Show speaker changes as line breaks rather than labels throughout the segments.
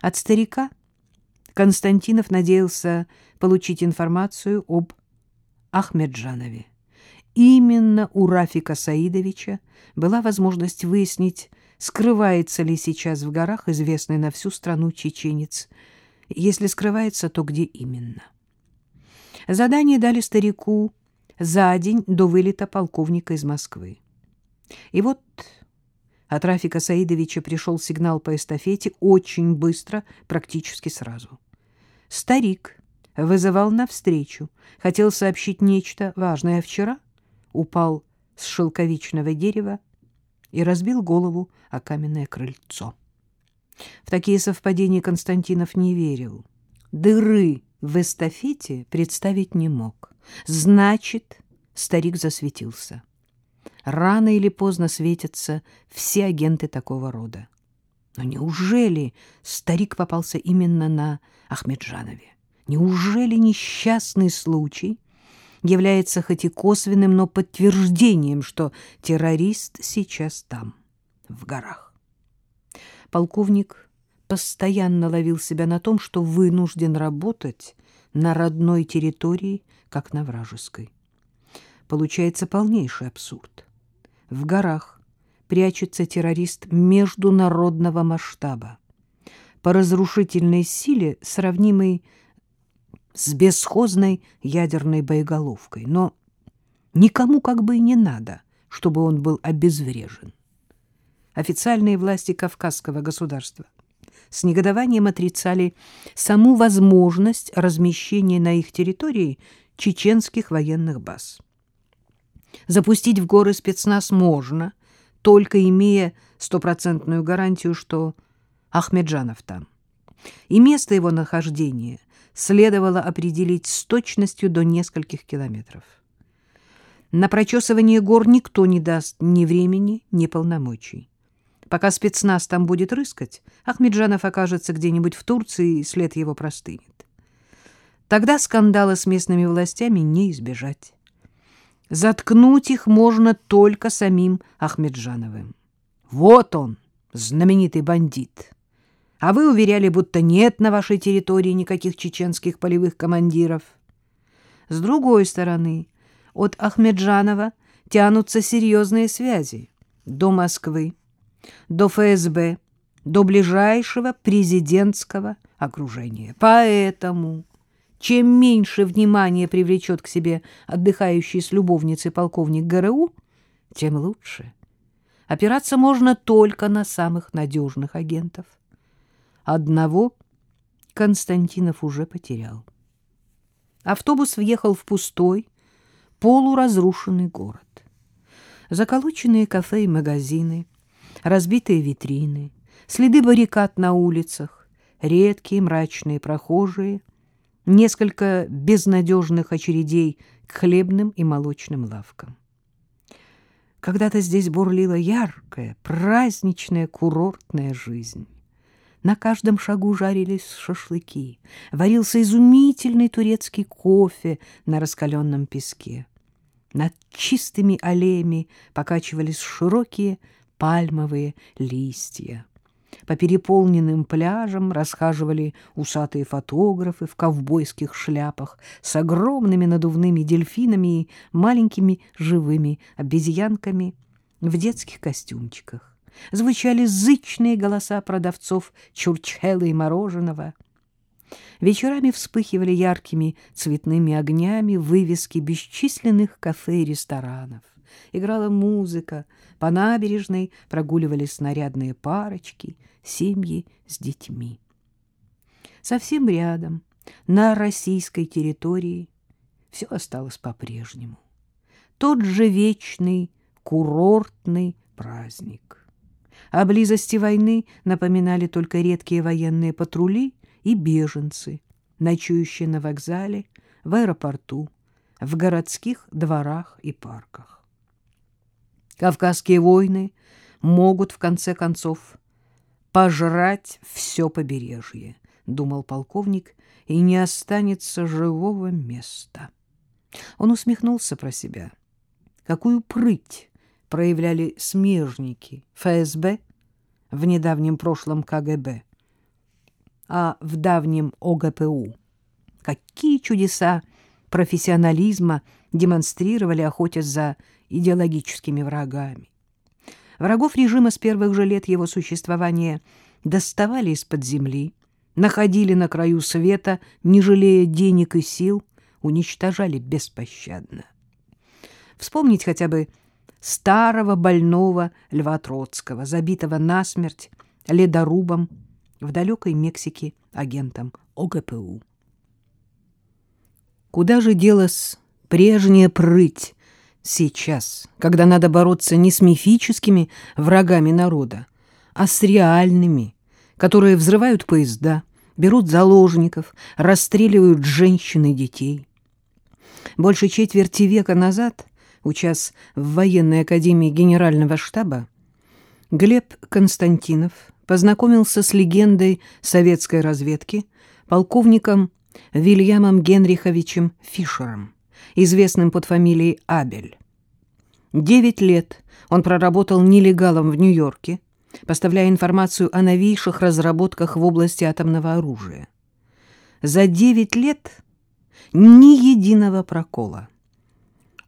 От старика Константинов надеялся получить информацию об Ахмеджанове. Именно у Рафика Саидовича была возможность выяснить, скрывается ли сейчас в горах известный на всю страну чеченец. Если скрывается, то где именно? Задание дали старику за день до вылета полковника из Москвы. И вот от Рафика Саидовича пришел сигнал по эстафете очень быстро, практически сразу. Старик вызывал навстречу, хотел сообщить нечто важное вчера, упал с шелковичного дерева и разбил голову о каменное крыльцо. В такие совпадения Константинов не верил. Дыры в эстафете представить не мог. Значит, старик засветился. Рано или поздно светятся все агенты такого рода. Но неужели старик попался именно на Ахмеджанове? Неужели несчастный случай является хоть и косвенным, но подтверждением, что террорист сейчас там, в горах? Полковник постоянно ловил себя на том, что вынужден работать на родной территории, как на вражеской. Получается полнейший абсурд. В горах прячется террорист международного масштаба, по разрушительной силе сравнимый с бесхозной ядерной боеголовкой, но никому как бы и не надо, чтобы он был обезврежен. Официальные власти Кавказского государства с негодованием отрицали саму возможность размещения на их территории чеченских военных баз. Запустить в горы спецназ можно, только имея стопроцентную гарантию, что Ахмеджанов там. И место его нахождения следовало определить с точностью до нескольких километров. На прочесывание гор никто не даст ни времени, ни полномочий. Пока спецназ там будет рыскать, Ахмеджанов окажется где-нибудь в Турции, и след его простынет. Тогда скандала с местными властями не избежать. Заткнуть их можно только самим Ахмеджановым. Вот он, знаменитый бандит. А вы уверяли, будто нет на вашей территории никаких чеченских полевых командиров. С другой стороны, от Ахмеджанова тянутся серьезные связи до Москвы, до ФСБ, до ближайшего президентского окружения. Поэтому чем меньше внимания привлечет к себе отдыхающий с любовницей полковник ГРУ, тем лучше. Опираться можно только на самых надежных агентов. Одного Константинов уже потерял. Автобус въехал в пустой, полуразрушенный город. Заколоченные кафе и магазины, разбитые витрины, следы баррикад на улицах, редкие мрачные прохожие — несколько безнадежных очередей к хлебным и молочным лавкам. Когда-то здесь бурлила яркая, праздничная курортная жизнь. На каждом шагу жарились шашлыки, варился изумительный турецкий кофе на раскаленном песке. Над чистыми аллеями покачивались широкие пальмовые листья. По переполненным пляжам расхаживали усатые фотографы в ковбойских шляпах с огромными надувными дельфинами и маленькими живыми обезьянками в детских костюмчиках. Звучали зычные голоса продавцов чурчхелы и мороженого. Вечерами вспыхивали яркими цветными огнями вывески бесчисленных кафе и ресторанов. Играла музыка, по набережной прогуливались нарядные парочки, семьи с детьми. Совсем рядом, на российской территории, все осталось по-прежнему. Тот же вечный курортный праздник. О близости войны напоминали только редкие военные патрули и беженцы, ночующие на вокзале, в аэропорту, в городских дворах и парках. Кавказские войны могут, в конце концов, пожрать все побережье, — думал полковник, — и не останется живого места. Он усмехнулся про себя. Какую прыть проявляли смежники ФСБ в недавнем прошлом КГБ. а в давнем ОГПУ. Какие чудеса профессионализма демонстрировали, охотясь за идеологическими врагами. Врагов режима с первых же лет его существования доставали из-под земли, находили на краю света, не жалея денег и сил, уничтожали беспощадно. Вспомнить хотя бы старого больного Льва Троцкого, забитого насмерть ледорубом в далекой Мексике агентом ОГПУ. Куда же делась прежняя прыть сейчас, когда надо бороться не с мифическими врагами народа, а с реальными, которые взрывают поезда, берут заложников, расстреливают женщин и детей. Больше четверти века назад, учас в военной академии генерального штаба, Глеб Константинов познакомился с легендой советской разведки, полковником Вильямом Генриховичем Фишером, известным под фамилией Абель. Девять лет он проработал нелегалом в Нью-Йорке, поставляя информацию о новейших разработках в области атомного оружия. За девять лет ни единого прокола.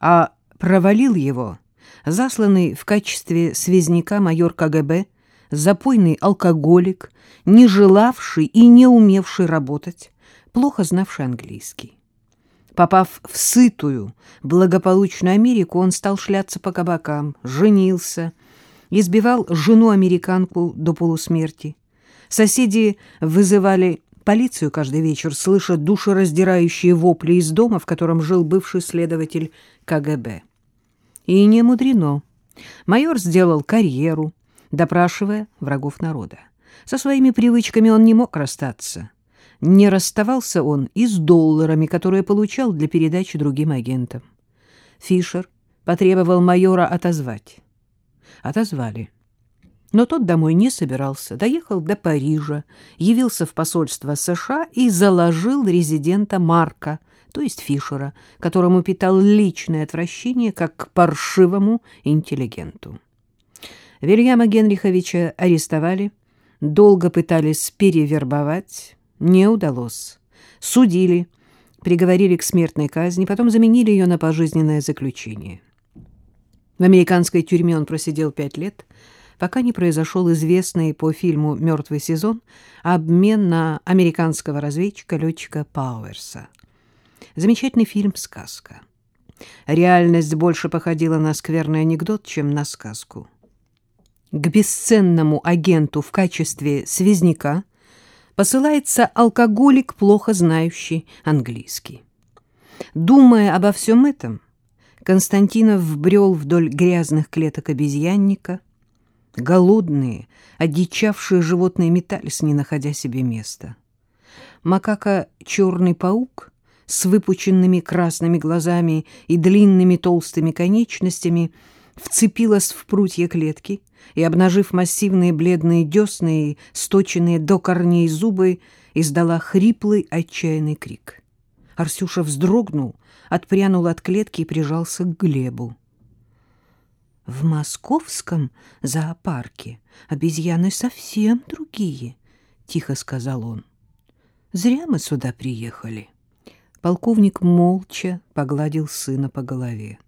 А провалил его засланный в качестве связняка майор КГБ, запойный алкоголик, не желавший и не умевший работать, плохо знавший английский. Попав в сытую, благополучную Америку, он стал шляться по кабакам, женился, избивал жену-американку до полусмерти. Соседи вызывали полицию каждый вечер, слыша душераздирающие вопли из дома, в котором жил бывший следователь КГБ. И не мудрено. Майор сделал карьеру, допрашивая врагов народа. Со своими привычками он не мог расстаться не расставался он и с долларами, которые получал для передачи другим агентам. Фишер потребовал майора отозвать. Отозвали. Но тот домой не собирался, доехал до Парижа, явился в посольство США и заложил резидента Марка, то есть Фишера, которому питал личное отвращение как к паршивому интеллигенту. Вильяма Генриховича арестовали, долго пытались перевербовать, не удалось. Судили, приговорили к смертной казни, потом заменили ее на пожизненное заключение. В американской тюрьме он просидел пять лет, пока не произошел известный по фильму «Мертвый сезон» обмен на американского разведчика-летчика Пауэрса. Замечательный фильм «Сказка». Реальность больше походила на скверный анекдот, чем на сказку. К бесценному агенту в качестве связняка посылается алкоголик, плохо знающий английский. Думая обо всем этом, Константинов вбрел вдоль грязных клеток обезьянника. Голодные, одичавшие животные метались, не находя себе места. Макака-черный паук с выпученными красными глазами и длинными толстыми конечностями — вцепилась в прутья клетки и, обнажив массивные бледные десны и сточенные до корней зубы, издала хриплый отчаянный крик. Арсюша вздрогнул, отпрянул от клетки и прижался к Глебу. В московском зоопарке обезьяны совсем другие, — тихо сказал он. Зря мы сюда приехали. Полковник молча погладил сына по голове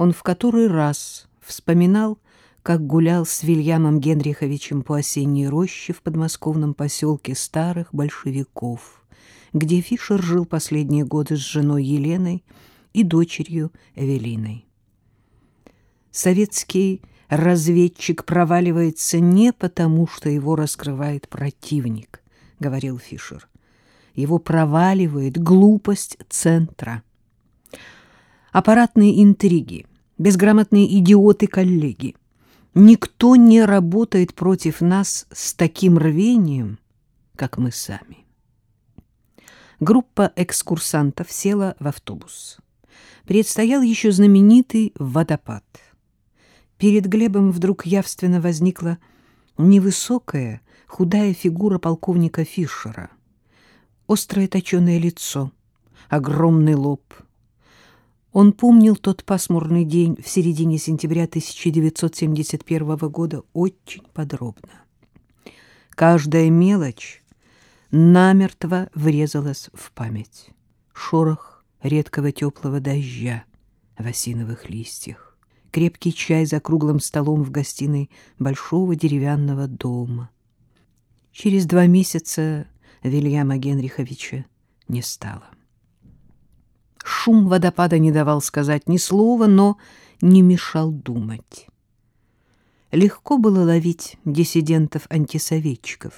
он в который раз вспоминал, как гулял с Вильямом Генриховичем по осенней роще в подмосковном поселке старых большевиков, где Фишер жил последние годы с женой Еленой и дочерью Эвелиной. Советский разведчик проваливается не потому, что его раскрывает противник, — говорил Фишер. Его проваливает глупость центра. Аппаратные интриги, безграмотные идиоты-коллеги. Никто не работает против нас с таким рвением, как мы сами. Группа экскурсантов села в автобус. Предстоял еще знаменитый водопад. Перед Глебом вдруг явственно возникла невысокая, худая фигура полковника Фишера. Острое точеное лицо, огромный лоб — он помнил тот пасмурный день в середине сентября 1971 года очень подробно. Каждая мелочь намертво врезалось в память. Шорох редкого теплого дождя в осиновых листьях, крепкий чай за круглым столом в гостиной большого деревянного дома. Через два месяца Вильяма Генриховича не стало. Шум водопада не давал сказать ни слова, но не мешал думать. Легко было ловить диссидентов-антисоветчиков,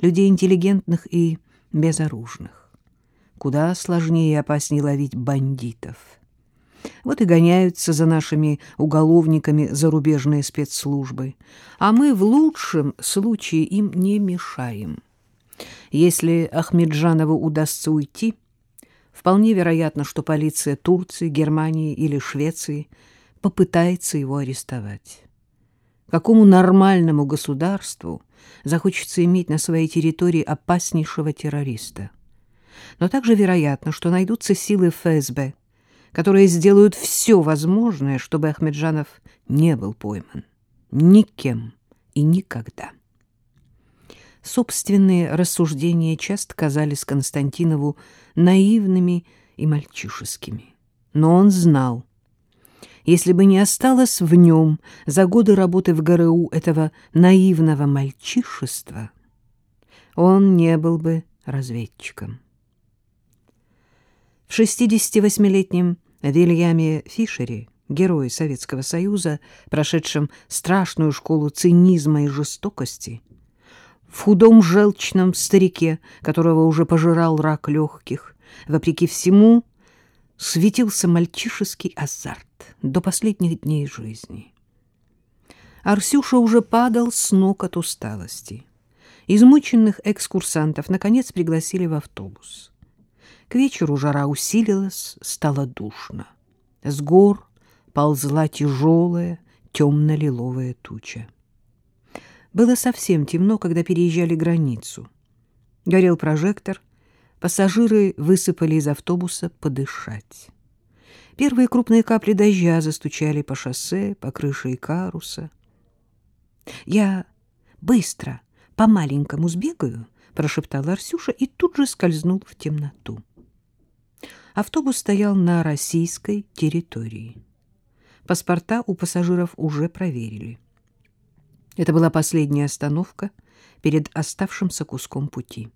людей интеллигентных и безоружных. Куда сложнее и опаснее ловить бандитов. Вот и гоняются за нашими уголовниками зарубежные спецслужбы, а мы в лучшем случае им не мешаем. Если Ахмеджанову удастся уйти, вполне вероятно, что полиция Турции, Германии или Швеции попытается его арестовать. Какому нормальному государству захочется иметь на своей территории опаснейшего террориста? Но также вероятно, что найдутся силы ФСБ, которые сделают все возможное, чтобы Ахмеджанов не был пойман. Никем и никогда. Собственные рассуждения часто казались Константинову наивными и мальчишескими. Но он знал, если бы не осталось в нем за годы работы в ГРУ этого наивного мальчишества, он не был бы разведчиком. В 68-летнем Вильяме Фишере, герое Советского Союза, прошедшем страшную школу цинизма и жестокости, в худом желчном старике, которого уже пожирал рак легких, вопреки всему, светился мальчишеский азарт до последних дней жизни. Арсюша уже падал с ног от усталости. Измученных экскурсантов, наконец, пригласили в автобус. К вечеру жара усилилась, стало душно. С гор ползла тяжелая темно-лиловая туча. Было совсем темно, когда переезжали границу. Горел прожектор, пассажиры высыпали из автобуса подышать. Первые крупные капли дождя застучали по шоссе, по крыше Икаруса. «Я быстро, по-маленькому сбегаю», — прошептала Арсюша и тут же скользнул в темноту. Автобус стоял на российской территории. Паспорта у пассажиров уже проверили. Это была последняя остановка перед оставшимся куском пути.